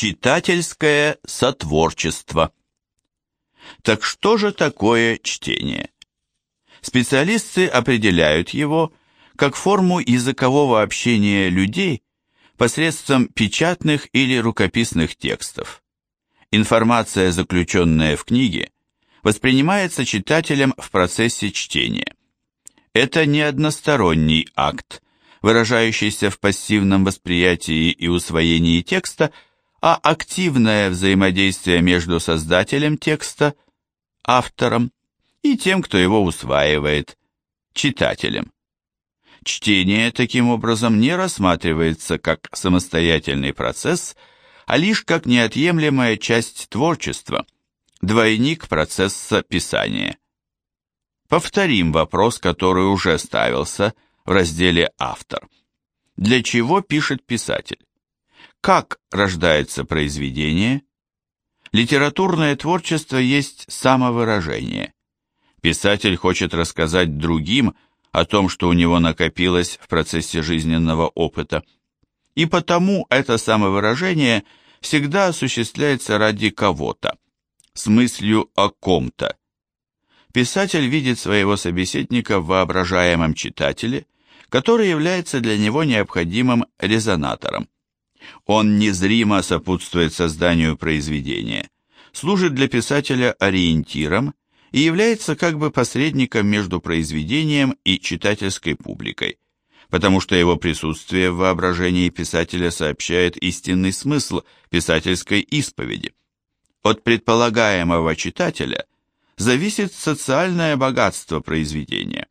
Читательское сотворчество. Так что же такое чтение? Специалисты определяют его как форму языкового общения людей посредством печатных или рукописных текстов. Информация, заключенная в книге, воспринимается читателем в процессе чтения. Это не односторонний акт, выражающийся в пассивном восприятии и усвоении текста – а активное взаимодействие между создателем текста, автором, и тем, кто его усваивает, читателем. Чтение таким образом не рассматривается как самостоятельный процесс, а лишь как неотъемлемая часть творчества, двойник процесса писания. Повторим вопрос, который уже ставился в разделе «Автор». Для чего пишет писатель? Как рождается произведение? Литературное творчество есть самовыражение. Писатель хочет рассказать другим о том, что у него накопилось в процессе жизненного опыта. И потому это самовыражение всегда осуществляется ради кого-то, с мыслью о ком-то. Писатель видит своего собеседника в воображаемом читателе, который является для него необходимым резонатором. Он незримо сопутствует созданию произведения, служит для писателя ориентиром и является как бы посредником между произведением и читательской публикой, потому что его присутствие в воображении писателя сообщает истинный смысл писательской исповеди. От предполагаемого читателя зависит социальное богатство произведения.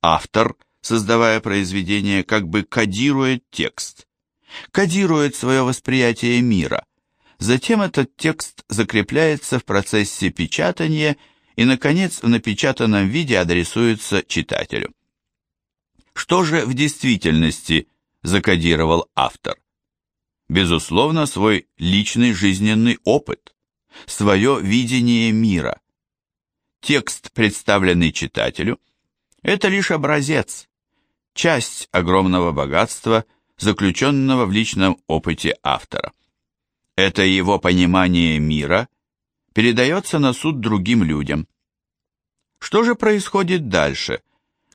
Автор, создавая произведение, как бы кодирует текст, кодирует свое восприятие мира. Затем этот текст закрепляется в процессе печатания и, наконец, в напечатанном виде адресуется читателю. Что же в действительности закодировал автор? Безусловно, свой личный жизненный опыт, свое видение мира. Текст, представленный читателю, это лишь образец, часть огромного богатства – заключенного в личном опыте автора. Это его понимание мира передается на суд другим людям. Что же происходит дальше,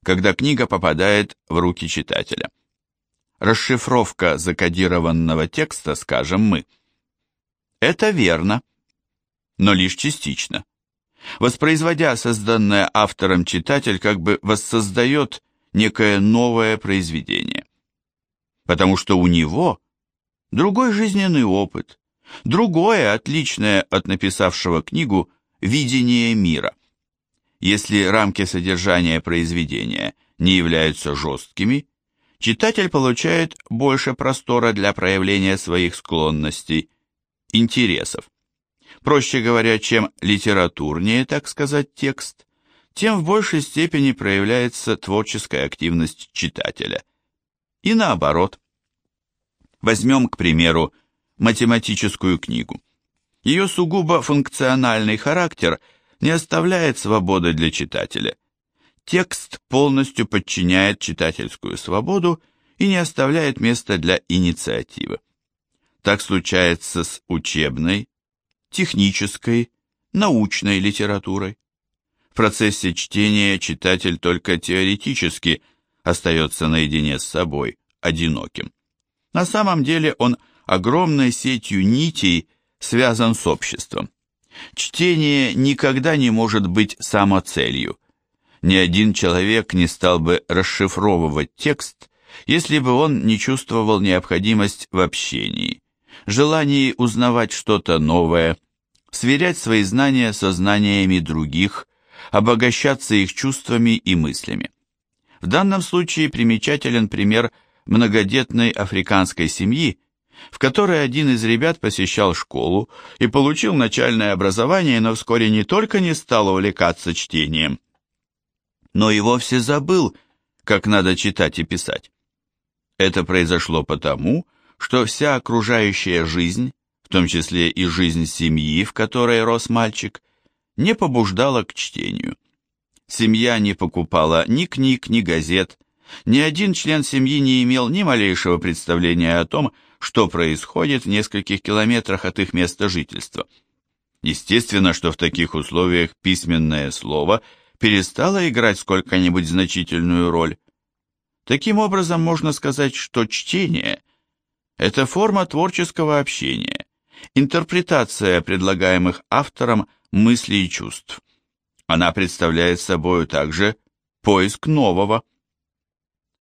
когда книга попадает в руки читателя? Расшифровка закодированного текста, скажем мы. Это верно, но лишь частично. Воспроизводя созданное автором читатель как бы воссоздает некое новое произведение потому что у него другой жизненный опыт, другое, отличное от написавшего книгу, видение мира. Если рамки содержания произведения не являются жесткими, читатель получает больше простора для проявления своих склонностей, интересов. Проще говоря, чем литературнее, так сказать, текст, тем в большей степени проявляется творческая активность читателя – и наоборот. Возьмем, к примеру, математическую книгу. Ее сугубо функциональный характер не оставляет свободы для читателя. Текст полностью подчиняет читательскую свободу и не оставляет места для инициативы. Так случается с учебной, технической, научной литературой. В процессе чтения читатель только теоретически остается наедине с собой, одиноким. На самом деле он огромной сетью нитей связан с обществом. Чтение никогда не может быть самоцелью. Ни один человек не стал бы расшифровывать текст, если бы он не чувствовал необходимость в общении, желании узнавать что-то новое, сверять свои знания со знаниями других, обогащаться их чувствами и мыслями. В данном случае примечателен пример многодетной африканской семьи, в которой один из ребят посещал школу и получил начальное образование, но вскоре не только не стал увлекаться чтением, но и вовсе забыл, как надо читать и писать. Это произошло потому, что вся окружающая жизнь, в том числе и жизнь семьи, в которой рос мальчик, не побуждала к чтению. Семья не покупала ни книг, ни газет. Ни один член семьи не имел ни малейшего представления о том, что происходит в нескольких километрах от их места жительства. Естественно, что в таких условиях письменное слово перестало играть сколько-нибудь значительную роль. Таким образом, можно сказать, что чтение – это форма творческого общения, интерпретация предлагаемых автором мыслей и чувств. Она представляет собой также поиск нового –